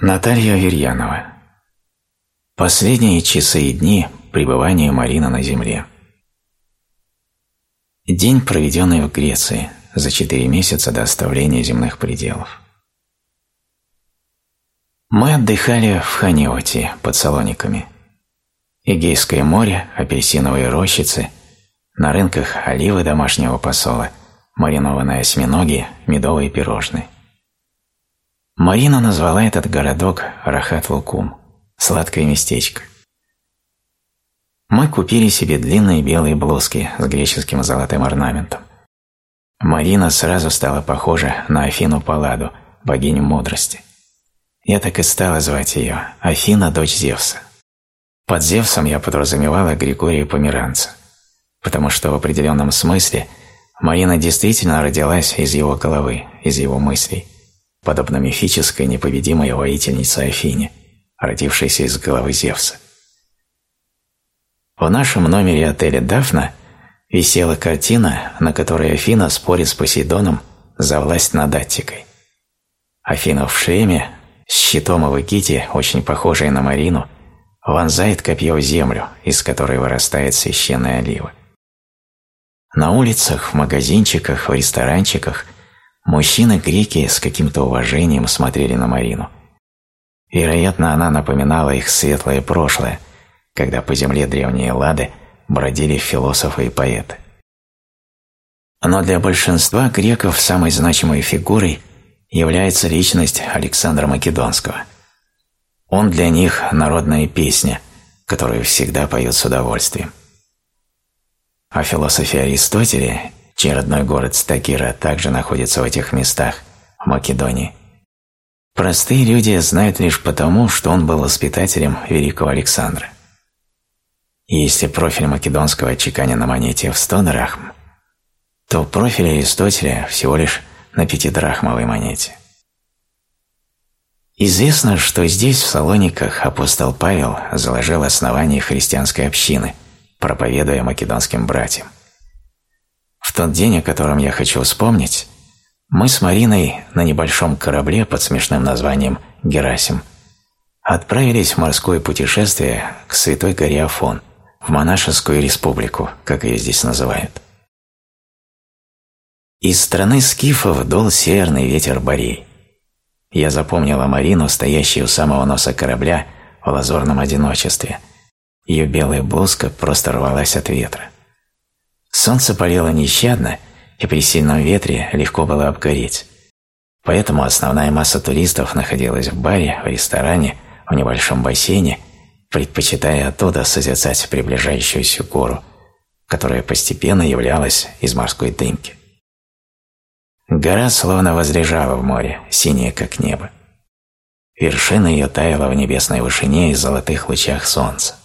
Наталья Аверьянова. Последние часы и дни пребывания Марина на земле. День, проведенный в Греции за четыре месяца до оставления земных пределов. Мы отдыхали в Ханиоте под Салониками. Эгейское море, апельсиновые рощицы, на рынках оливы домашнего посола, маринованные осьминоги, медовые пирожные. Марина назвала этот городок Рахат-Лукум – сладкое местечко. Мы купили себе длинные белые блузки с греческим золотым орнаментом. Марина сразу стала похожа на Афину Палладу, богиню мудрости. Я так и стала звать ее – Афина, дочь Зевса. Под Зевсом я подразумевала Григория Померанца, потому что в определенном смысле Марина действительно родилась из его головы, из его мыслей – подобно мифической непобедимой воительнице Афине, родившейся из головы Зевса. В нашем номере отеля «Дафна» висела картина, на которой Афина спорит с Посейдоном за власть над Аттикой. Афина в шлеме, с щитом и в эгите, очень похожей на Марину, вонзает копье в землю, из которой вырастает священная олива. На улицах, в магазинчиках, в ресторанчиках – Мужчины-греки с каким-то уважением смотрели на Марину. Вероятно, она напоминала их светлое прошлое, когда по земле древние лады бродили философы и поэты. Но для большинства греков самой значимой фигурой является личность Александра Македонского. Он для них народная песня, которую всегда поют с удовольствием. О философе Аристотеля чей родной город Стагира также находится в этих местах, в Македонии. Простые люди знают лишь потому, что он был воспитателем великого Александра. Если профиль македонского отчеканен на монете в 100 драхм, то профиль Аристотеля всего лишь на пятидрахмовой монете. Известно, что здесь, в Салониках, апостол Павел заложил основание христианской общины, проповедуя македонским братьям. Тот день, о котором я хочу вспомнить, мы с Мариной на небольшом корабле под смешным названием «Герасим» отправились в морское путешествие к Святой горе Афон, в монашескую республику, как ее здесь называют. Из страны скифов дул северный ветер Борей. Я запомнила Марину, стоящую у самого носа корабля в лазурном одиночестве. Ее белая блузка просто рвалась от ветра. Солнце палило нещадно, и при сильном ветре легко было обгореть. Поэтому основная масса туристов находилась в баре, в ресторане, в небольшом бассейне, предпочитая оттуда созерцать приближающуюся гору, которая постепенно являлась из морской дымки. Гора словно возлежала в море, синяя как небо. Вершина ее таяла в небесной вышине и золотых лучах солнца.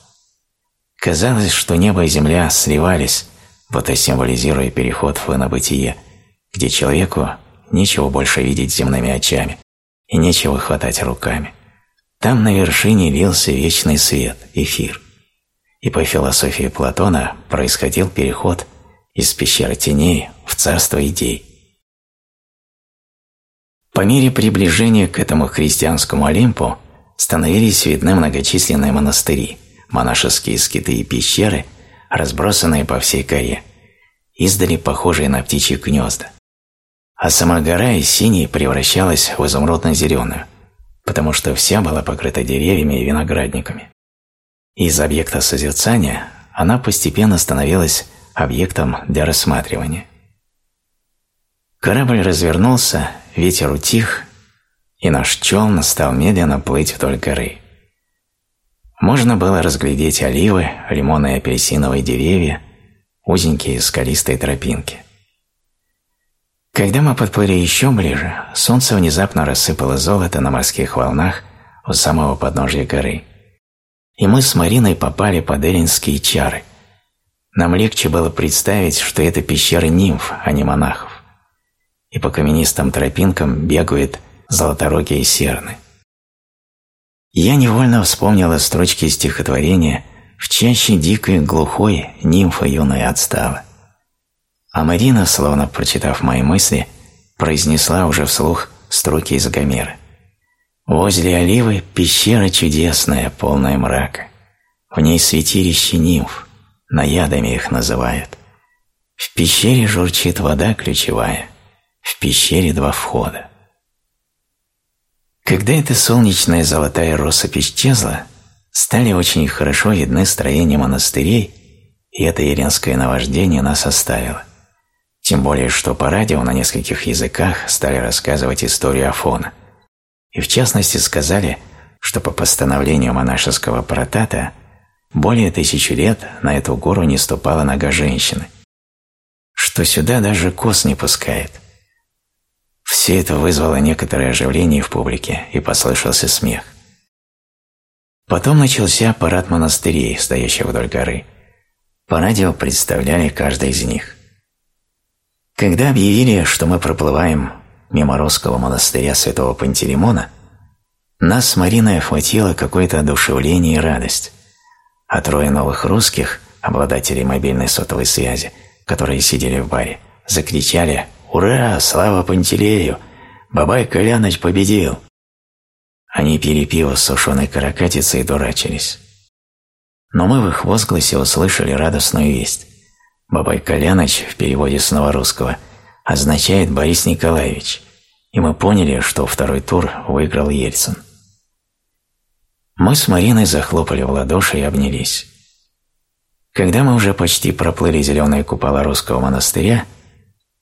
Казалось, что небо и земля сливались, будто символизируя переход в инобытие, где человеку нечего больше видеть земными очами и нечего хватать руками. Там на вершине лился вечный свет, эфир. И по философии Платона происходил переход из пещеры теней в царство идей. По мере приближения к этому христианскому Олимпу становились видны многочисленные монастыри, монашеские скиты и пещеры, разбросанные по всей горе, издали похожие на птичьи гнезда. А сама гора из синей превращалась в изумрудно-зеленую, потому что вся была покрыта деревьями и виноградниками. Из объекта созерцания она постепенно становилась объектом для рассматривания. Корабль развернулся, ветер утих, и наш челн стал медленно плыть вдоль горы. Можно было разглядеть оливы, лимонные и апельсиновые деревья, узенькие скалистые тропинки. Когда мы подплыли еще ближе, солнце внезапно рассыпало золото на морских волнах у самого подножья горы. И мы с Мариной попали под эллинские чары. Нам легче было представить, что это пещеры нимф, а не монахов. И по каменистым тропинкам бегают золоторогие серны. Я невольно вспомнила строчки стихотворения «В чаще дикой глухой нимфа юная отстала». А Марина, словно прочитав мои мысли, произнесла уже вслух строки из Гомера. Возле оливы пещера чудесная, полная мрака. В ней святилище нимф, наядами их называют. В пещере журчит вода ключевая, в пещере два входа. Когда эта солнечная золотая россыпь исчезла, стали очень хорошо видны строения монастырей, и это еленское наваждение нас оставило. Тем более, что по радио на нескольких языках стали рассказывать историю Афона. И в частности сказали, что по постановлению монашеского протата более тысячи лет на эту гору не ступала нога женщины, что сюда даже кос не пускает. Все это вызвало некоторое оживление в публике, и послышался смех. Потом начался парад монастырей, стоящих вдоль горы. По радио представляли каждый из них. Когда объявили, что мы проплываем мимо русского монастыря святого Пантелеймона, нас с Мариной охватило какое-то одушевление и радость, а трое новых русских, обладателей мобильной сотовой связи, которые сидели в баре, закричали «Ура! Слава Пантелею! Бабай Коляныч победил!» Они пили пиво с сушеной каракатицей и дурачились. Но мы в их возгласе услышали радостную весть. Бабай Коляныч в переводе с новорусского означает «Борис Николаевич», и мы поняли, что второй тур выиграл Ельцин. Мы с Мариной захлопали в ладоши и обнялись. Когда мы уже почти проплыли зеленые купола русского монастыря,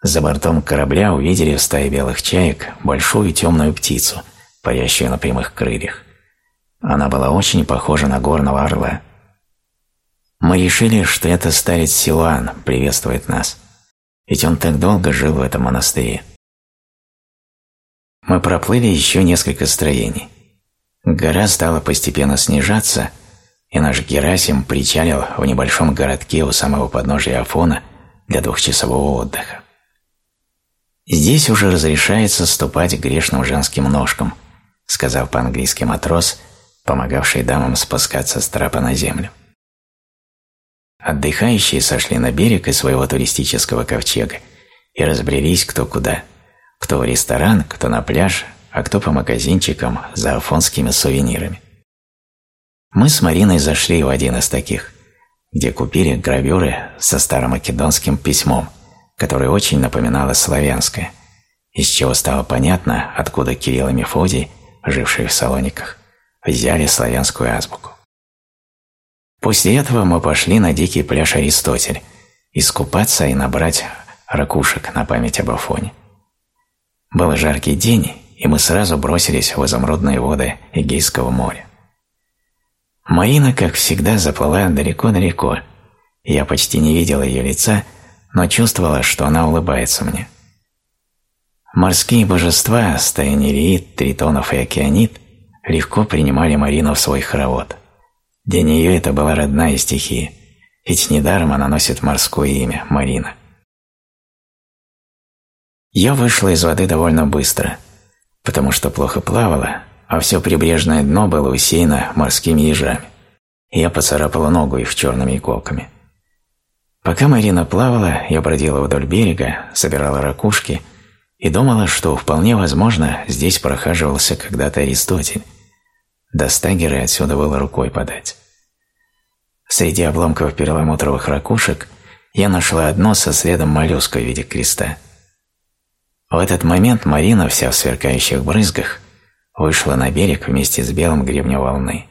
за бортом корабля увидели в стае белых чаек большую темную птицу, парящую на прямых крыльях. Она была очень похожа на горного орла. Мы решили, что это старец Силуан приветствует нас, ведь он так долго жил в этом монастыре. Мы проплыли еще несколько строений. Гора стала постепенно снижаться, и наш Герасим причалил в небольшом городке у самого подножия Афона для двухчасового отдыха. «Здесь уже разрешается ступать грешным женским ножкам», сказал по-английски матрос, помогавший дамам спускаться с трапа на землю. Отдыхающие сошли на берег из своего туристического ковчега и разбрелись кто куда, кто в ресторан, кто на пляж, а кто по магазинчикам за афонскими сувенирами. Мы с Мариной зашли в один из таких, где купили гравюры со старомакедонским письмом – которое очень напоминало славянское, из чего стало понятно, откуда Кирилл и Мефодий, жившие в Салониках, взяли славянскую азбуку. После этого мы пошли на дикий пляж Аристотель, искупаться и набрать ракушек на память об Афоне. Был жаркий день, и мы сразу бросились в изумрудные воды Эгейского моря. Марина, как всегда, заплыла далеко-далеко, я почти не видел ее лица, но чувствовала, что она улыбается мне. Морские божества, стая нереид, тритонов и океанит, легко принимали Марину в свой хоровод. Для нее это была родная стихия, ведь недаром она носит морское имя – Марина. Я вышла из воды довольно быстро, потому что плохо плавала, а все прибрежное дно было усеяно морскими ежами. Я поцарапала ногу их черными иголками. Пока Марина плавала, я бродила вдоль берега, собирала ракушки и думала, что вполне возможно здесь прохаживался когда-то Аристотель. До стагера отсюда было рукой подать. Среди обломков перламутровых ракушек я нашла одно со следом моллюска в виде креста. В этот момент Марина, вся в сверкающих брызгах, вышла на берег вместе с белым гребнем волны.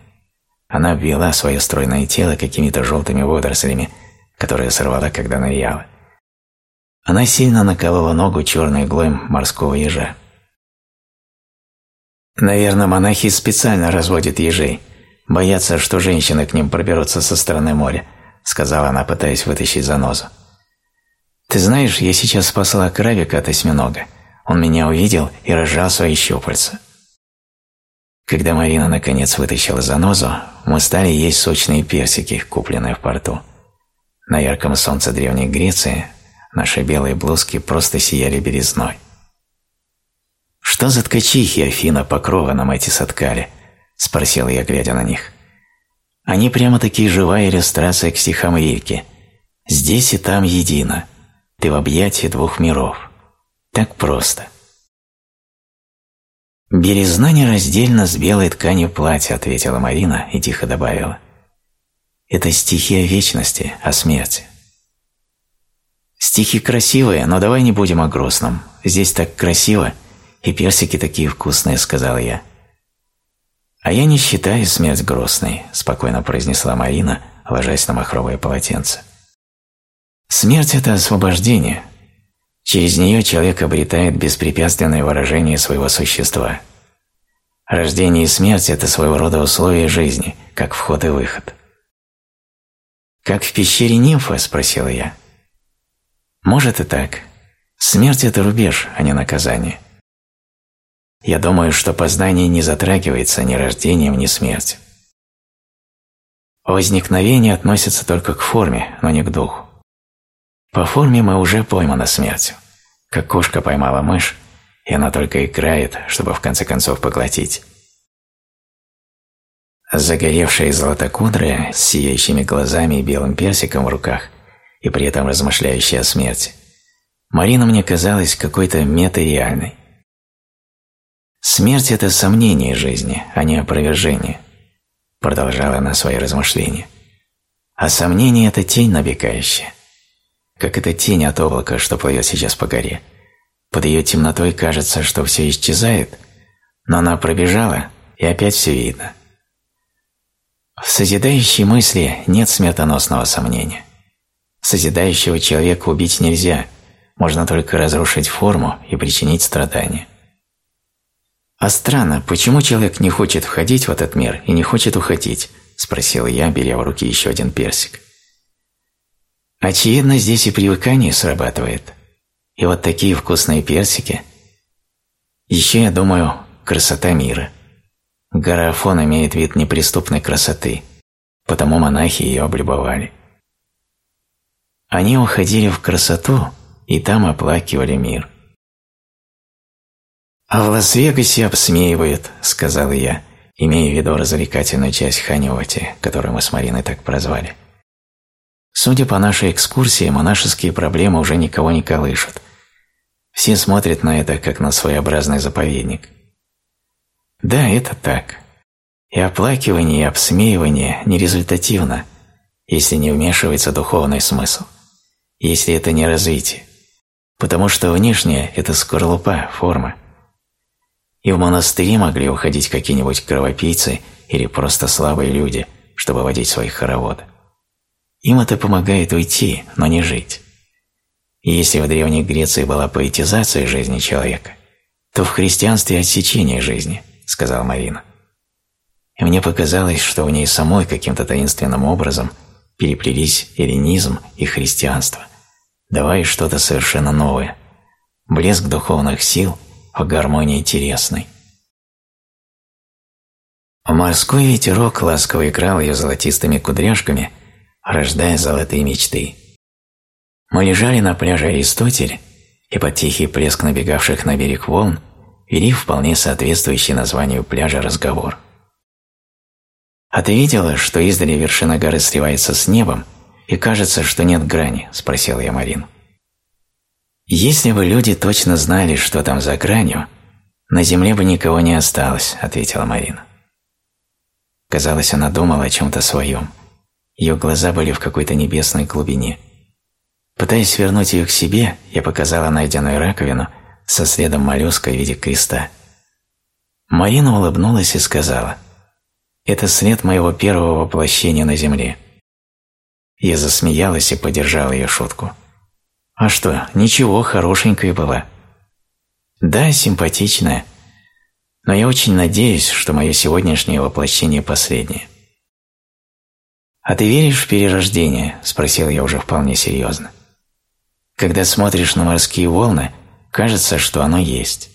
Она обвела свое стройное тело какими-то желтыми водорослями, которое сорвала, когда ныряла. Она сильно наколола ногу черной иглой морского ежа. Наверное, монахи специально разводят ежей, боятся, что женщины к ним проберутся со стороны моря, сказала она, пытаясь вытащить занозу. Ты знаешь, я сейчас спасла крабика от осьминога. Он меня увидел и разжал свои щупальца. Когда Марина наконец вытащила занозу, мы стали есть сочные персики, купленные в порту. На ярком солнце Древней Греции наши белые блузки просто сияли белизной. «Что за ткачихи, Афина, покрова нам эти соткали?» – спросил я, глядя на них. «Они прямо-таки живая иллюстрация к стихам Ильки. Здесь и там едино. Ты в объятии двух миров. Так просто». «Белизна нераздельна с белой тканью платья», — ответила Марина и тихо добавила. «Это стихи о вечности, о смерти». «Стихи красивые, но давай не будем о грустном. Здесь так красиво, и персики такие вкусные», — сказал я. «А я не считаю смерть грустной», – спокойно произнесла Марина, ложась на махровое полотенце. «Смерть – это освобождение. Через нее человек обретает беспрепятственное выражение своего существа. Рождение и смерть – это своего рода условия жизни, как вход и выход». «Как в пещере нимфа?» – спросила я. «Может и так. Смерть – это рубеж, а не наказание». Я думаю, что познание не затрагивается ни рождением, ни смертью. Возникновение относится только к форме, но не к духу. По форме мы уже пойманы смертью, как кошка поймала мышь, и она только играет, чтобы в конце концов поглотить. Загоревшая золотокудрая, с сияющими глазами и белым персиком в руках, и при этом размышляющая о смерти, Марина мне казалась какой-то метареальной. Смерть – это сомнение жизни, а не опровержение. Продолжала она свои размышления. А сомнение – это тень набегающая. Как эта тень от облака, что плывет сейчас по горе. Под ее темнотой кажется, что все исчезает, но она пробежала, и опять все видно. В созидающей мысли нет смертоносного сомнения. Созидающего человека убить нельзя, можно только разрушить форму и причинить страдания. «А странно, почему человек не хочет входить в этот мир и не хочет уходить?» – спросил я, беря в руки еще один персик. Очевидно, здесь и привыкание срабатывает. И вот такие вкусные персики. Еще, я думаю, красота мира. Гора Афон имеет вид неприступной красоты, потому монахи ее облюбовали. Они уходили в красоту и там оплакивали мир. «А в Лас-Вегасе обсмеивают», — сказал я, имея в виду развлекательную часть Ханевати, которую мы с Мариной так прозвали. Судя по нашей экскурсии, монашеские проблемы уже никого не колышут. Все смотрят на это, как на своеобразный заповедник. Да, это так. И оплакивание, и обсмеивание нерезультативно, если не вмешивается духовный смысл, если это не развитие. Потому что внешнее – это скорлупа, форма и в монастыри могли уходить какие-нибудь кровопийцы или просто слабые люди, чтобы водить своих хоровод. Им это помогает уйти, но не жить. И если в Древней Греции была поэтизация жизни человека, то в христианстве отсечение жизни, сказал Марина. И мне показалось, что в ней самой каким-то таинственным образом переплелись эллинизм и христианство, давая что-то совершенно новое, блеск духовных сил – о гармонии телесной. Морской ветерок ласково играл ее золотистыми кудряшками, рождая золотые мечты. Мы лежали на пляже Аристотель, и под тихий плеск набегавших на берег волн вели вполне соответствующий названию пляжа разговор. «А ты видела, что издали вершина горы сливается с небом, и кажется, что нет грани?» – спросил я Марину. «Если бы люди точно знали, что там за гранью, на земле бы никого не осталось», — ответила Марина. Казалось, она думала о чем-то своем. Ее глаза были в какой-то небесной глубине. Пытаясь вернуть ее к себе, я показала найденную раковину со следом моллюска в виде креста. Марина улыбнулась и сказала, «Это след моего первого воплощения на земле». Я засмеялась и поддержала ее шутку. А что, ничего, хорошенькая была. Да, симпатичная. Но я очень надеюсь, что мое сегодняшнее воплощение последнее. «А ты веришь в перерождение?» – спросил я уже вполне серьезно. «Когда смотришь на морские волны, кажется, что оно есть».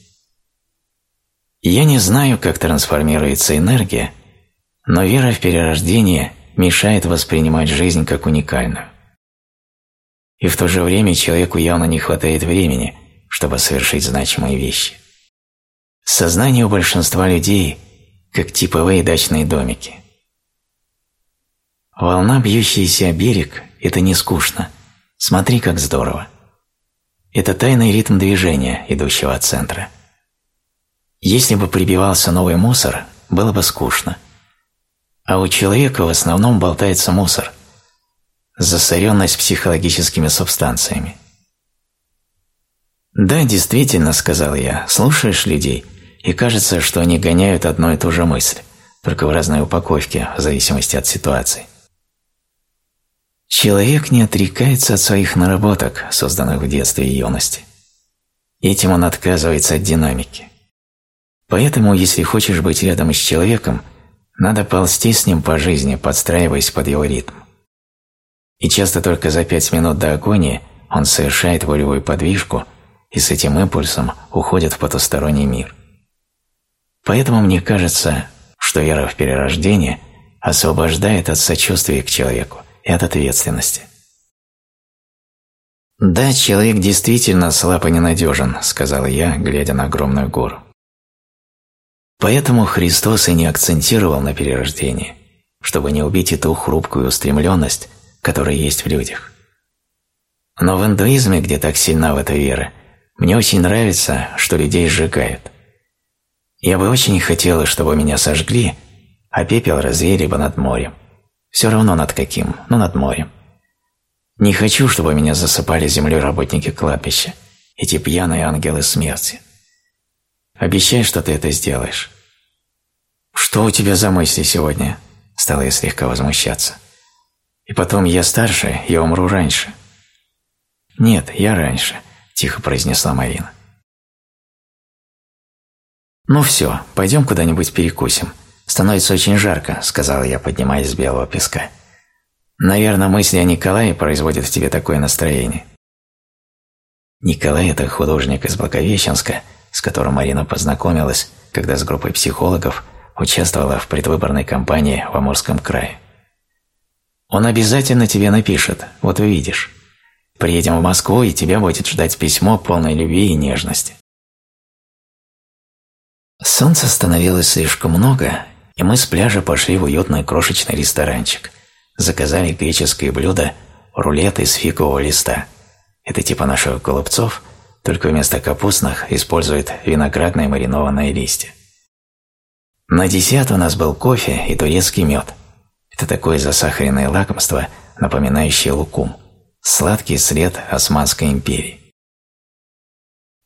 Я не знаю, как трансформируется энергия, но вера в перерождение мешает воспринимать жизнь как уникальную. И в то же время человеку явно не хватает времени, чтобы совершить значимые вещи. Сознание у большинства людей как типовые дачные домики. Волна, бьющаяся о берег, это не скучно. Смотри, как здорово. Это тайный ритм движения, идущего от центра. Если бы прибивался новый мусор, было бы скучно. А у человека в основном болтается мусор. Засоренность психологическими субстанциями. «Да, действительно», — сказал я, — «слушаешь людей, и кажется, что они гоняют одну и ту же мысль, только в разной упаковке, в зависимости от ситуации». Человек не отрекается от своих наработок, созданных в детстве и юности. Этим он отказывается от динамики. Поэтому, если хочешь быть рядом с человеком – надо ползти с ним по жизни, подстраиваясь под его ритм. И часто только за пять минут до агонии он совершает волевую подвижку и с этим импульсом уходит в потусторонний мир. Поэтому мне кажется, что вера в перерождение освобождает от сочувствия к человеку и от ответственности. «Да, человек действительно слаб и ненадежен», – сказал я, глядя на огромную гору. Поэтому Христос и не акцентировал на перерождении, чтобы не убить эту хрупкую устремленность, которая есть в людях. Но в индуизме, где так сильна в эта вера, мне очень нравится, что людей сжигают. Я бы очень хотела, чтобы меня сожгли, а пепел развеяли бы над морем. Все равно над каким, но над морем. Не хочу, чтобы меня засыпали землей работники кладбища, эти пьяные ангелы смерти. Обещай, что ты это сделаешь. Что у тебя за мысли сегодня? Стала я слегка возмущаться. И потом я старше, я умру раньше. Нет, я раньше, тихо произнесла Марина. Ну все, пойдем куда-нибудь перекусим. Становится очень жарко, сказала я, поднимаясь с белого песка. Наверное, мысли о Николае производят в тебе такое настроение. Николай – это художник из Благовещенска – с которым Марина познакомилась, когда с группой психологов участвовала в предвыборной кампании в Амурском крае. Он обязательно тебе напишет, вот увидишь. Приедем в Москву, и тебя будет ждать письмо полной любви и нежности. Солнца становилось слишком много, и мы с пляжа пошли в уютный крошечный ресторанчик. Заказали греческое блюдо рулет из фигового листа. Это типа наших голубцов – только вместо капустных используют виноградные маринованные листья. На десерт у нас был кофе и турецкий мед. Это такое засахаренное лакомство, напоминающее лукум. Сладкий след Османской империи.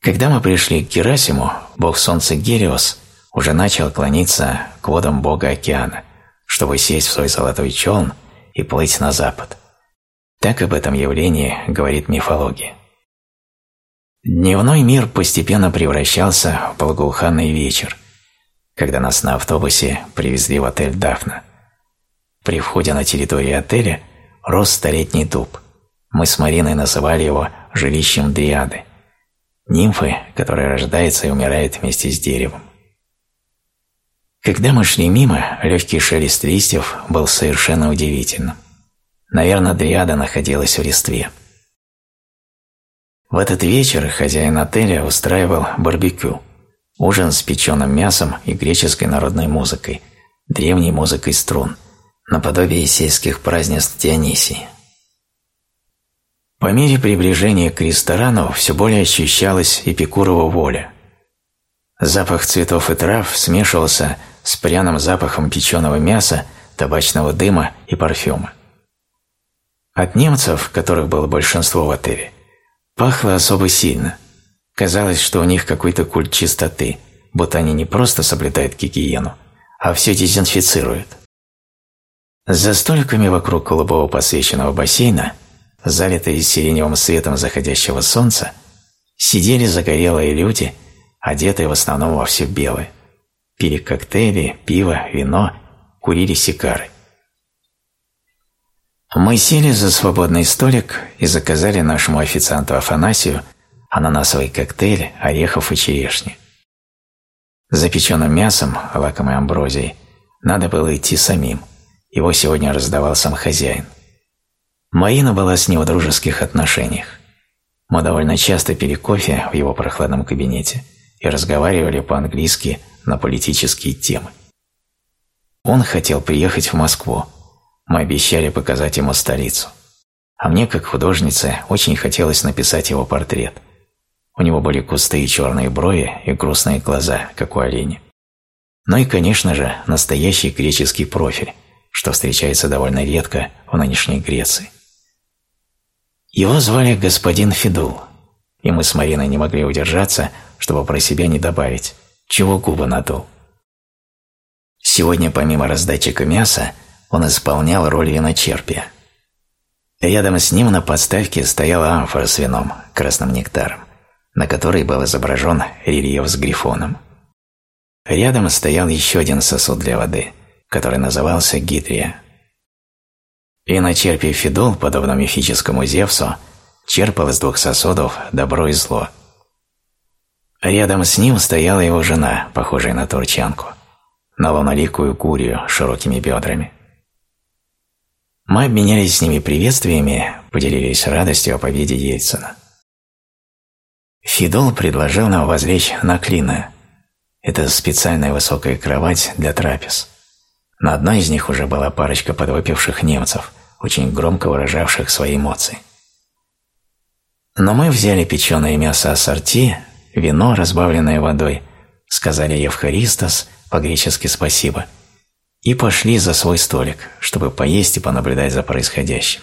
Когда мы пришли к Герасиму, бог солнца Гелиос уже начал клониться к водам бога океана, чтобы сесть в свой золотой челн и плыть на запад. Так об этом явлении говорит мифология. Дневной мир постепенно превращался в благоуханный вечер, когда нас на автобусе привезли в отель «Дафна». При входе на территорию отеля рос столетний дуб. Мы с Мариной называли его жилищем дриады, нимфы, которая рождается и умирает вместе с деревом. Когда мы шли мимо, легкий шелест листьев был совершенно удивительным. Наверное, дриада находилась в листве. В этот вечер хозяин отеля устраивал барбекю, ужин с печеным мясом и греческой народной музыкой, древней музыкой струн, наподобие сельских празднеств Дионисии. По мере приближения к ресторану все более ощущалась эпикурова воля. Запах цветов и трав смешивался с пряным запахом печеного мяса, табачного дыма и парфюма. От немцев, которых было большинство в отеле, Пахло особо сильно. Казалось, что у них какой-то культ чистоты, будто они не просто соблюдают гигиену, а все дезинфицируют. За столиками вокруг голубого посвященного бассейна, залитые сиреневым светом заходящего солнца, сидели загорелые люди, одетые в основном во все белое. Пили коктейли, пиво, вино, курили сигары. Мы сели за свободный столик и заказали нашему официанту Афанасию ананасовый коктейль, орехов и черешни. За печеным мясом, лакомой амброзией, надо было идти самим. Его сегодня раздавал сам хозяин. Марина была с ним в дружеских отношениях. Мы довольно часто пили кофе в его прохладном кабинете и разговаривали по-английски на политические темы. Он хотел приехать в Москву, мы обещали показать ему столицу. А мне, как художнице, очень хотелось написать его портрет. У него были густые черные брови и грустные глаза, как у оленя. Ну и, конечно же, настоящий греческий профиль, что встречается довольно редко в нынешней Греции. Его звали господин Федул, и мы с Мариной не могли удержаться, чтобы про себя не добавить, чего губы надул. Сегодня помимо раздатчика мяса он исполнял роль виночерпия. Рядом с ним на подставке стояла амфора с вином, красным нектаром, на которой был изображен рельеф с грифоном. Рядом стоял еще один сосуд для воды, который назывался гидрия. Виночерпий Федул, подобно мифическому Зевсу, черпал из двух сосудов добро и зло. Рядом с ним стояла его жена, похожая на турчанку, на луноликую курию с широкими бедрами. Мы обменялись с ними приветствиями, поделились радостью о победе Ельцина. Фидол предложил нам возлечь на клина. Это специальная высокая кровать для трапез. На одной из них уже была парочка подвыпивших немцев, очень громко выражавших свои эмоции. Но мы взяли печеное мясо ассорти, вино, разбавленное водой, сказали Евхаристос, по-гречески «спасибо», и пошли за свой столик, чтобы поесть и понаблюдать за происходящим.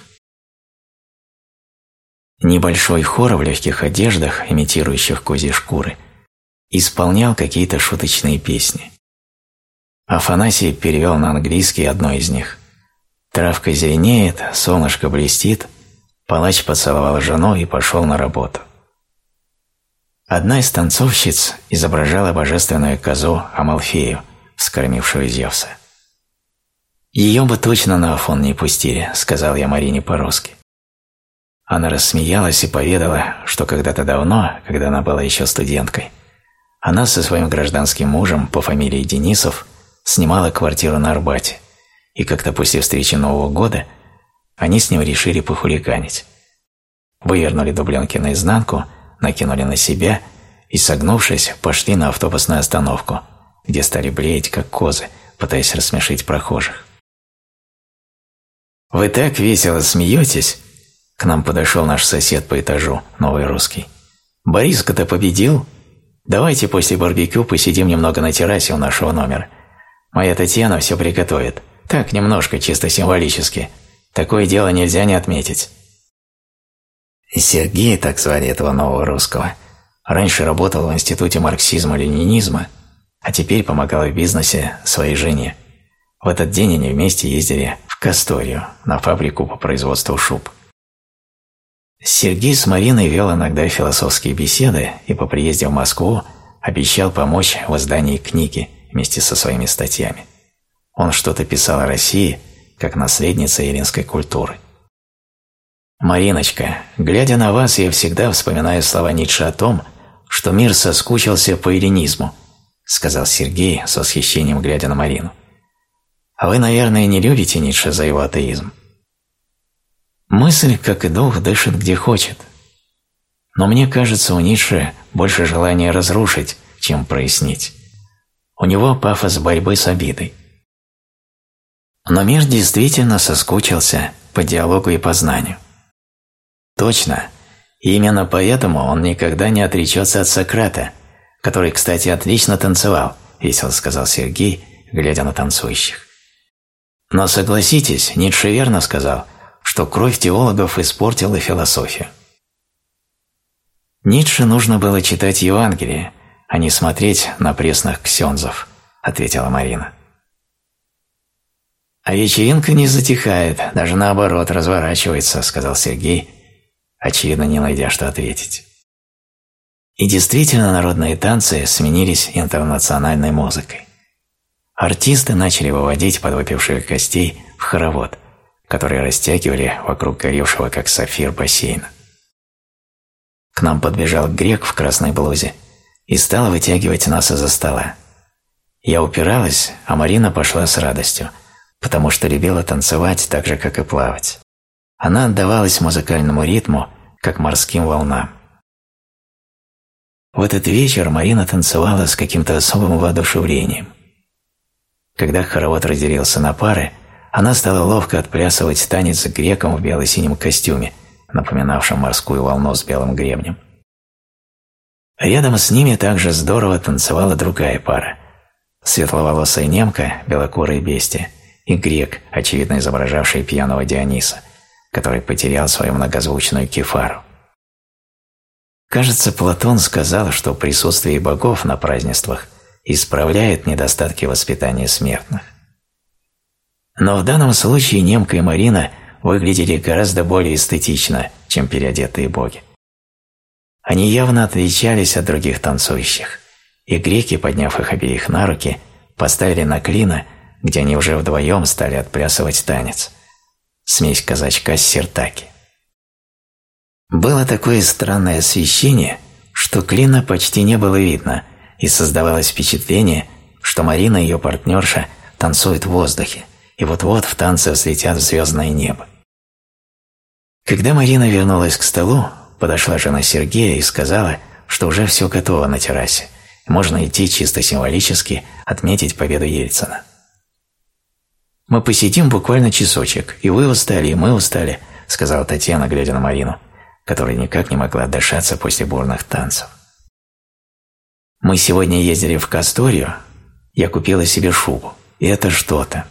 Небольшой хор в легких одеждах, имитирующих козьи шкуры, исполнял какие-то шуточные песни. Афанасий перевел на английский одно из них. «Травка зеленеет, солнышко блестит, Палач поцеловал жену и пошел на работу. Одна из танцовщиц изображала божественную козу Амалфею, вскормившую Зевса. «Ее бы точно на Афон не пустили», — сказал я Марине по-русски. Она рассмеялась и поведала, что когда-то давно, когда она была еще студенткой, она со своим гражданским мужем по фамилии Денисов снимала квартиру на Арбате, и как-то после встречи Нового года они с ним решили похулиганить. Вывернули дубленки наизнанку, накинули на себя и, согнувшись, пошли на автобусную остановку, где стали блеять, как козы, пытаясь рассмешить прохожих. «Вы так весело смеетесь!» К нам подошел наш сосед по этажу, новый русский. «Бориска-то победил? Давайте после барбекю посидим немного на террасе у нашего номера. Моя Татьяна все приготовит. Так, немножко, чисто символически. Такое дело нельзя не отметить. Сергей, так звали этого нового русского, раньше работал в Институте марксизма-ленинизма, а теперь помогал в бизнесе своей жене. В этот день они вместе ездили в Касторию, на фабрику по производству шуб. Сергей с Мариной вел иногда философские беседы и по приезде в Москву обещал помочь в издании книги вместе со своими статьями. Он что-то писал о России – как наследница эллинской культуры. «Мариночка, глядя на вас, я всегда вспоминаю слова Ницше о том, что мир соскучился по эллинизму», сказал Сергей с восхищением, глядя на Марину. «А вы, наверное, не любите Ницше за его атеизм?» Мысль, как и дух, дышит где хочет. Но мне кажется, у Ницше больше желания разрушить, чем прояснить. У него пафос борьбы с обидой. Но мир действительно соскучился по диалогу и познанию. Точно, именно поэтому он никогда не отречется от Сократа, который, кстати, отлично танцевал, весело сказал Сергей, глядя на танцующих. Но согласитесь, Ницше верно сказал, что кровь теологов испортила философию. Ницше нужно было читать Евангелие, а не смотреть на пресных ксензов, ответила Марина. «А вечеринка не затихает, даже наоборот разворачивается», — сказал Сергей, очевидно не найдя что ответить. И действительно народные танцы сменились интернациональной музыкой. Артисты начали выводить подвыпивших гостей в хоровод, который растягивали вокруг горевшего как сафир бассейна. К нам подбежал грек в красной блузе и стал вытягивать нас из-за стола. Я упиралась, а Марина пошла с радостью – потому что любила танцевать так же, как и плавать. Она отдавалась музыкальному ритму, как морским волнам. В этот вечер Марина танцевала с каким-то особым воодушевлением. Когда хоровод разделился на пары, она стала ловко отплясывать танец греком в бело-синем костюме, напоминавшем морскую волну с белым гребнем. Рядом с ними также здорово танцевала другая пара. Светловолосая немка, белокурая бестия, и грек, очевидно изображавший пьяного Диониса, который потерял свою многозвучную кефару. Кажется, Платон сказал, что присутствие богов на празднествах исправляет недостатки воспитания смертных. Но в данном случае немка и Марина выглядели гораздо более эстетично, чем переодетые боги. Они явно отличались от других танцующих, и греки, подняв их обеих на руки, поставили на клина, где они уже вдвоем стали отплясывать танец. Смесь казачка с сертаки. Было такое странное освещение, что клина почти не было видно, и создавалось впечатление, что Марина и ее партнерша танцуют в воздухе, и вот-вот в танце взлетят в звездное небо. Когда Марина вернулась к столу, подошла жена Сергея и сказала, что уже все готово на террасе, можно идти чисто символически отметить победу Ельцина. «Мы посидим буквально часочек, и вы устали, и мы устали», сказала Татьяна, глядя на Марину, которая никак не могла отдышаться после бурных танцев. «Мы сегодня ездили в Касторию, я купила себе шубу, и это что-то.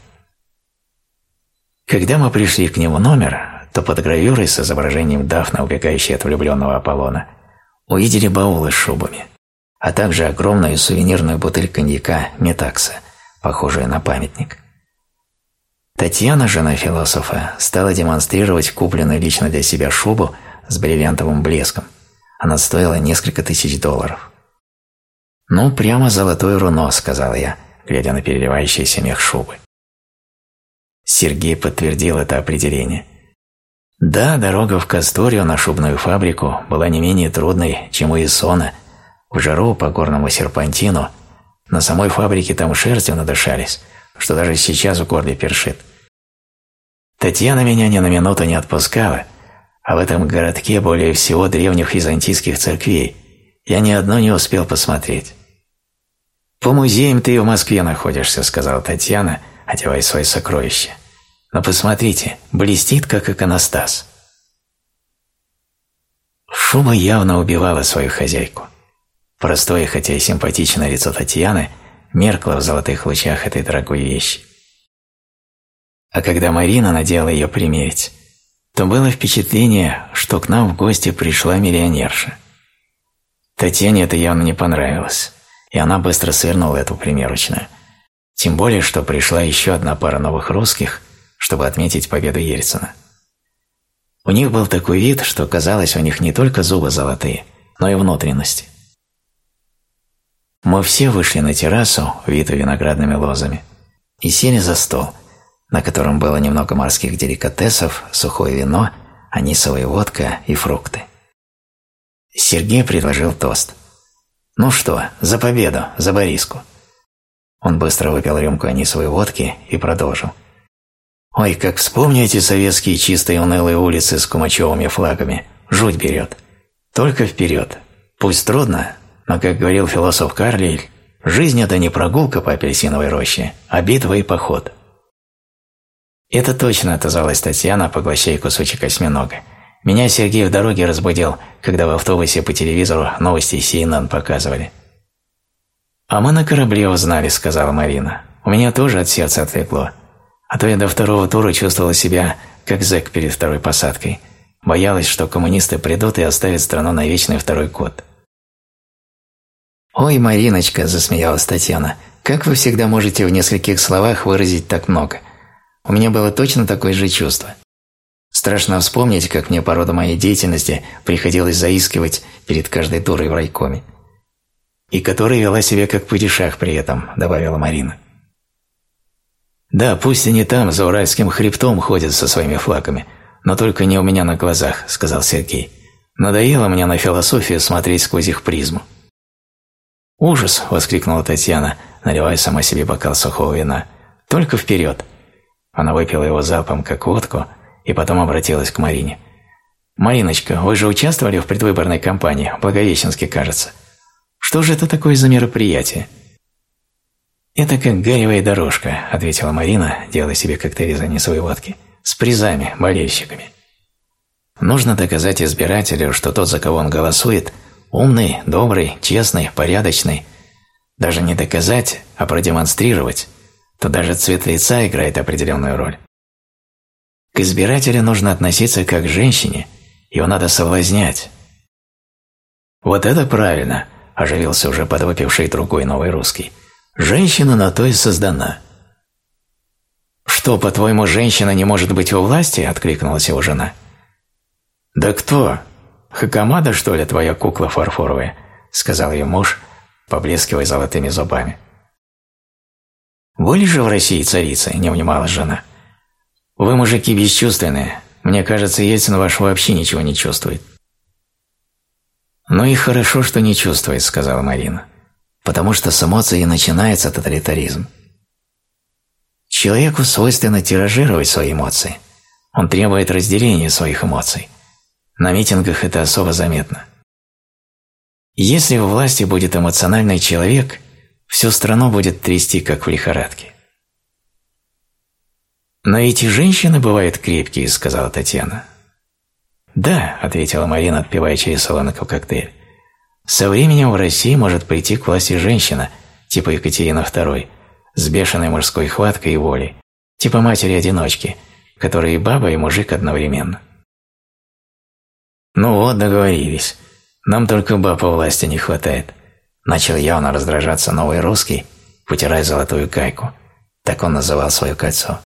Когда мы пришли к нему номер, то под гравюрой с изображением Дафна, убегающей от влюбленного Аполлона, увидели баулы с шубами, а также огромную сувенирную бутыль коньяка Метакса, похожую на памятник. Татьяна, жена философа, стала демонстрировать купленную лично для себя шубу с бриллиантовым блеском. Она стоила несколько тысяч долларов. «Ну, прямо золотое руно», — сказал я, глядя на переливающийся мех шубы. Сергей подтвердил это определение. Да, дорога в Касторию на шубную фабрику была не менее трудной, чем у Исона, в жару по горному серпантину. На самой фабрике там шерстью надышались, что даже сейчас в горле першит. Татьяна меня ни на минуту не отпускала, а в этом городке более всего древних византийских церквей. Я ни одну не успел посмотреть. «По музеям ты и в Москве находишься», — сказала Татьяна, — одевая свои сокровища. Но посмотрите, блестит, как иконостас. Шума явно убивала свою хозяйку. Простое, хотя и симпатичное лицо Татьяны меркло в золотых лучах этой дорогой вещи. А когда Марина надела ее примерить, то было впечатление, что к нам в гости пришла миллионерша. Татьяне это явно не понравилось, и она быстро свернула эту примерочную. Тем более, что пришла еще одна пара новых русских, чтобы отметить победу Ельцина. У них был такой вид, что казалось, у них не только зубы золотые, но и внутренности. Мы все вышли на террасу, витую виноградными лозами, и сели за стол, на котором было немного морских деликатесов, сухое вино, анисовая водка и фрукты. Сергей предложил тост. «Ну что, за победу, за Бориску!» Он быстро выпил рюмку анисовой водки и продолжил. «Ой, как вспомню эти советские чистые унылые улицы с кумачевыми флагами. Жуть берет. Только вперед. Пусть трудно, но, как говорил философ Карлиль, жизнь – это не прогулка по апельсиновой роще, а битва и поход». Это точно отозвалась Татьяна, поглощая кусочек осьминога. Меня Сергей в дороге разбудил, когда в автобусе по телевизору новости CNN показывали. «А мы на корабле узнали», — сказала Марина. «У меня тоже от сердца отлегло. А то я до второго тура чувствовала себя, как зэк перед второй посадкой. Боялась, что коммунисты придут и оставят страну на вечный второй год». «Ой, Мариночка», — засмеялась Татьяна, — «как вы всегда можете в нескольких словах выразить так много? У меня было точно такое же чувство. Страшно вспомнить, как мне по роду моей деятельности приходилось заискивать перед каждой турой в райкоме и которая вела себя как падишах при этом», – добавила Марина. «Да, пусть они там, за Уральским хребтом, ходят со своими флагами, но только не у меня на глазах», – сказал Сергей. «Надоело мне на философию смотреть сквозь их призму». «Ужас!» – воскликнула Татьяна, наливая сама себе бокал сухого вина. «Только вперед!» Она выпила его залпом, как водку, и потом обратилась к Марине. «Мариночка, вы же участвовали в предвыборной кампании, в Благовещенске, кажется. Что же это такое за мероприятие?» «Это как гаревая дорожка», – ответила Марина, делая себе коктейль из анисовой водки, – «с призами, болельщиками. Нужно доказать избирателю, что тот, за кого он голосует, Умный, добрый, честный, порядочный. Даже не доказать, а продемонстрировать, то даже цвет лица играет определенную роль. К избирателю нужно относиться как к женщине, его надо соблазнять. «Вот это правильно!» – оживился уже подвыпивший другой новый русский. «Женщина на то и создана». «Что, по-твоему, женщина не может быть у власти?» – откликнулась его жена. «Да кто? Хакамада, что ли, твоя кукла фарфоровая?» – сказал ее муж, поблескивая золотыми зубами. «Были же в России царицы?» – не унималась жена. «Вы, мужики, бесчувственные. Мне кажется, Ельцин ваш вообще ничего не чувствует». «Ну и хорошо, что не чувствует», – сказала Марина. «Потому что с эмоций и начинается тоталитаризм. Человеку свойственно тиражировать свои эмоции. Он требует разделения своих эмоций. На митингах это особо заметно. Если у власти будет эмоциональный человек, всю страну будет трясти, как в лихорадке. «Но эти женщины бывают крепкие», — сказала Татьяна. «Да», — ответила Марина, отпивая через солонок коктейль. «Со временем в России может прийти к власти женщина, типа Екатерина II, с бешеной мужской хваткой и волей, типа матери-одиночки, которая и баба, и мужик одновременно. «Ну вот, договорились. Нам только баб у власти не хватает», – начал явно раздражаться новый русский, вытирая золотую гайку. Так он называл свое кольцо.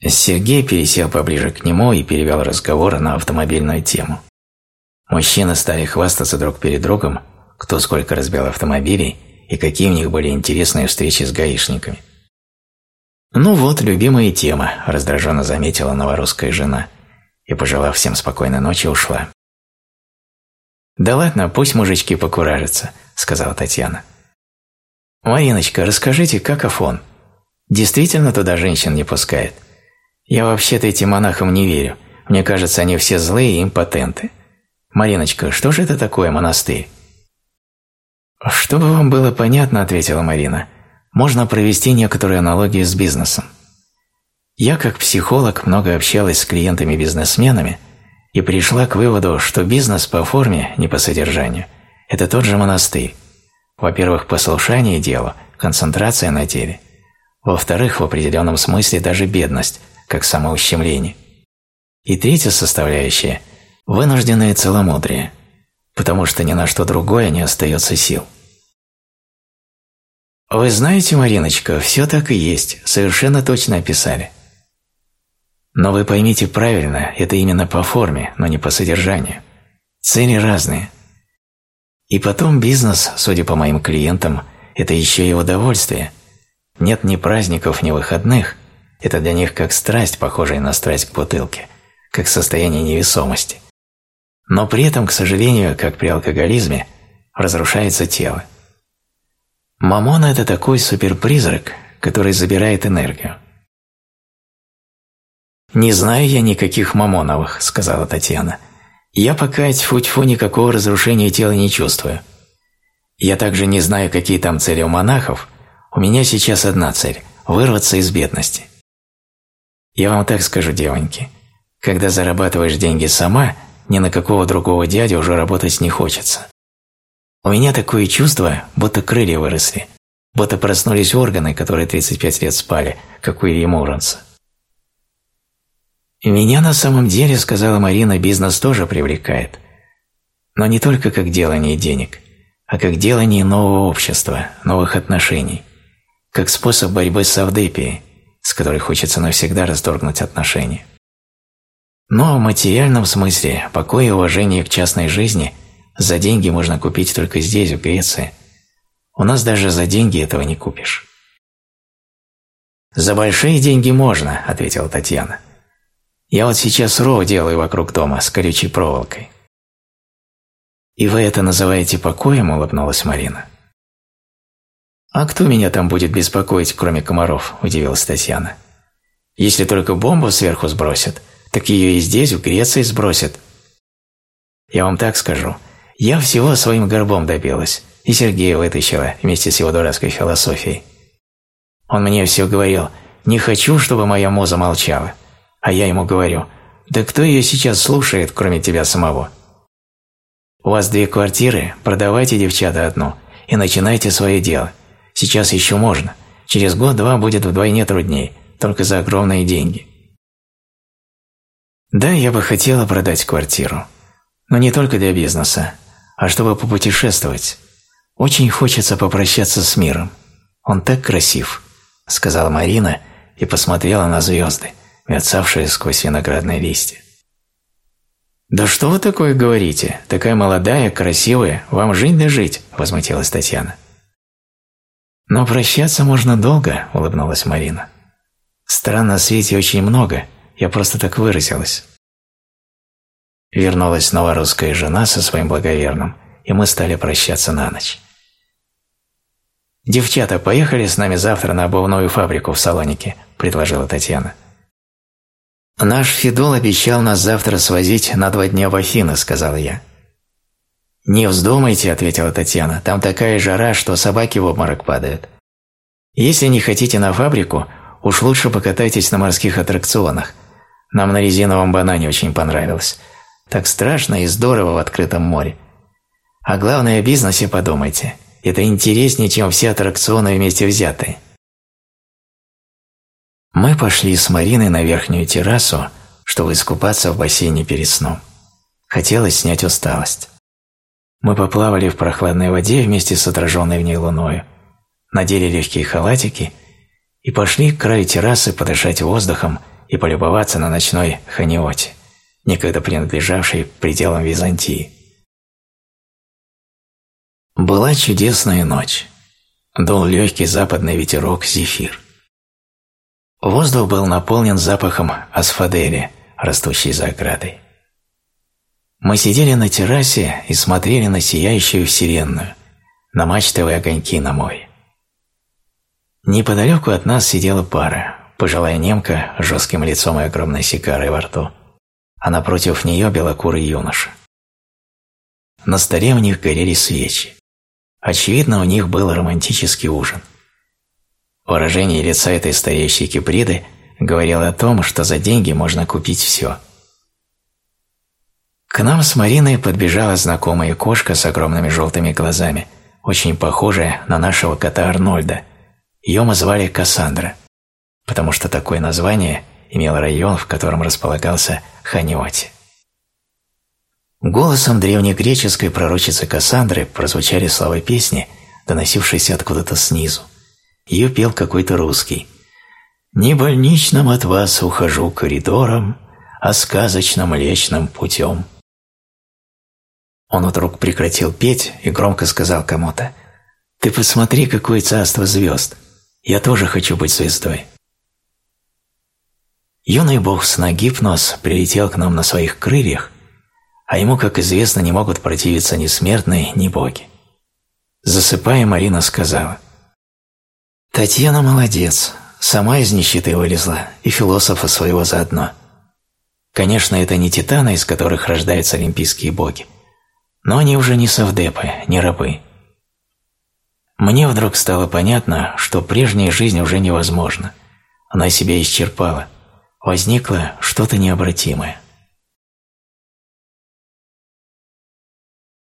Сергей пересел поближе к нему и перевел разговор на автомобильную тему. Мужчины стали хвастаться друг перед другом, кто сколько разбил автомобилей и какие у них были интересные встречи с гаишниками. «Ну вот, любимая тема», – раздраженно заметила новорусская жена и, пожелав всем спокойной ночи, ушла. «Да ладно, пусть мужички покуражатся», – сказала Татьяна. «Мариночка, расскажите, как Афон? Действительно туда женщин не пускает? Я вообще-то этим монахам не верю. Мне кажется, они все злые и импотенты. Мариночка, что же это такое монастырь?» «Чтобы вам было понятно», – ответила Марина, – «можно провести некоторую аналогию с бизнесом. Я, как психолог, много общалась с клиентами-бизнесменами и пришла к выводу, что бизнес по форме, не по содержанию, это тот же монастырь. Во-первых, послушание делу, концентрация на деле. Во-вторых, в определенном смысле даже бедность, как самоущемление. И третья составляющая – вынужденное целомудрие – потому что ни на что другое не остается сил. Вы знаете, Мариночка, все так и есть, совершенно точно описали. Но вы поймите правильно, это именно по форме, но не по содержанию. Цели разные. И потом бизнес, судя по моим клиентам, это еще и удовольствие. Нет ни праздников, ни выходных. Это для них как страсть, похожая на страсть к бутылке, как состояние невесомости. Но при этом, к сожалению, как при алкоголизме, разрушается тело. Мамон – это такой суперпризрак, который забирает энергию. «Не знаю я никаких мамоновых», – сказала Татьяна. «Я пока тьфу-тьфу никакого разрушения тела не чувствую. Я также не знаю, какие там цели у монахов. У меня сейчас одна цель – вырваться из бедности. Я вам так скажу, девоньки, когда зарабатываешь деньги сама – ни на какого другого дядю уже работать не хочется. У меня такое чувство, будто крылья выросли, будто проснулись органы, которые 35 лет спали, как у Ильи Муромца. «Меня на самом деле, — сказала Марина, — бизнес тоже привлекает. Но не только как делание денег, а как делание нового общества, новых отношений, как способ борьбы с Авдепией, с которой хочется навсегда расторгнуть отношения. Но в материальном смысле покой и уважение к частной жизни за деньги можно купить только здесь, в Греции. У нас даже за деньги этого не купишь. «За большие деньги можно», – ответила Татьяна. «Я вот сейчас ров делаю вокруг дома с колючей проволокой». «И вы это называете покоем?» – улыбнулась Марина. «А кто меня там будет беспокоить, кроме комаров?» – удивилась Татьяна. «Если только бомбу сверху сбросят, так ее и здесь, в Греции, сбросят. Я вам так скажу, я всего своим горбом добилась, и Сергея вытащила вместе с его дурацкой философией. Он мне все говорил, не хочу, чтобы моя муза молчала. А я ему говорю, да кто ее сейчас слушает, кроме тебя самого? У вас две квартиры, продавайте, девчата, одну и начинайте свое дело. Сейчас еще можно. Через год-два будет вдвойне трудней, только за огромные деньги. Да, я бы хотела продать квартиру. Но не только для бизнеса, а чтобы попутешествовать. Очень хочется попрощаться с миром. Он так красив, сказала Марина и посмотрела на звезды, мерцавшие сквозь виноградные листья. «Да что вы такое говорите? Такая молодая, красивая, вам жить да жить!» – возмутилась Татьяна. «Но прощаться можно долго», – улыбнулась Марина. «Стран на свете очень много, я просто так выразилась». Вернулась новорусская жена со своим благоверным, и мы стали прощаться на ночь. «Девчата, поехали с нами завтра на обувную фабрику в Салонике», – предложила Татьяна. «Наш Федул обещал нас завтра свозить на два дня в Афины», – сказал я. «Не вздумайте», – ответила Татьяна, – «там такая жара, что собаки в обморок падают. Если не хотите на фабрику, уж лучше покатайтесь на морских аттракционах. Нам на резиновом банане очень понравилось. Так страшно и здорово в открытом море. А главное, о бизнесе подумайте. Это интереснее, чем все аттракционы вместе взятые». Мы пошли с Мариной на верхнюю террасу, чтобы искупаться в бассейне перед сном. Хотелось снять усталость. Мы поплавали в прохладной воде вместе с отраженной в ней луною, надели легкие халатики и пошли к краю террасы подышать воздухом и полюбоваться на ночной ханиоте, некогда принадлежавшей пределам Византии. Была чудесная ночь. Дул легкий западный ветерок зефир. Воздух был наполнен запахом асфадели, растущей за оградой. Мы сидели на террасе и смотрели на сияющую вселенную, на мачтовые огоньки на море. Неподалеку от нас сидела пара, пожилая немка с жестким лицом и огромной сигарой во рту, а напротив нее белокурый юноша. На столе у них горели свечи. Очевидно, у них был романтический ужин – Выражение лица этой стареющей киприды говорило о том, что за деньги можно купить все. К нам с Мариной подбежала знакомая кошка с огромными желтыми глазами, очень похожая на нашего кота Арнольда. Ее мы звали Кассандра, потому что такое название имел район, в котором располагался Ханиоти. Голосом древнегреческой пророчицы Кассандры прозвучали слова песни, доносившиеся откуда-то снизу. Ее пел какой-то русский. «Не больничным от вас ухожу коридором, а сказочным лечным путем». Он вдруг прекратил петь и громко сказал кому-то, «Ты посмотри, какое царство звезд! Я тоже хочу быть звездой!» Юный бог сна Гипнос прилетел к нам на своих крыльях, а ему, как известно, не могут противиться ни смертные, ни боги. Засыпая, Марина сказала, Татьяна молодец, сама из нищеты вылезла, и философа своего заодно. Конечно, это не титаны, из которых рождаются олимпийские боги, но они уже не совдепы, не рабы. Мне вдруг стало понятно, что прежняя жизнь уже невозможна. Она себя исчерпала. Возникло что-то необратимое.